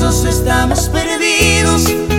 estamos perdidos.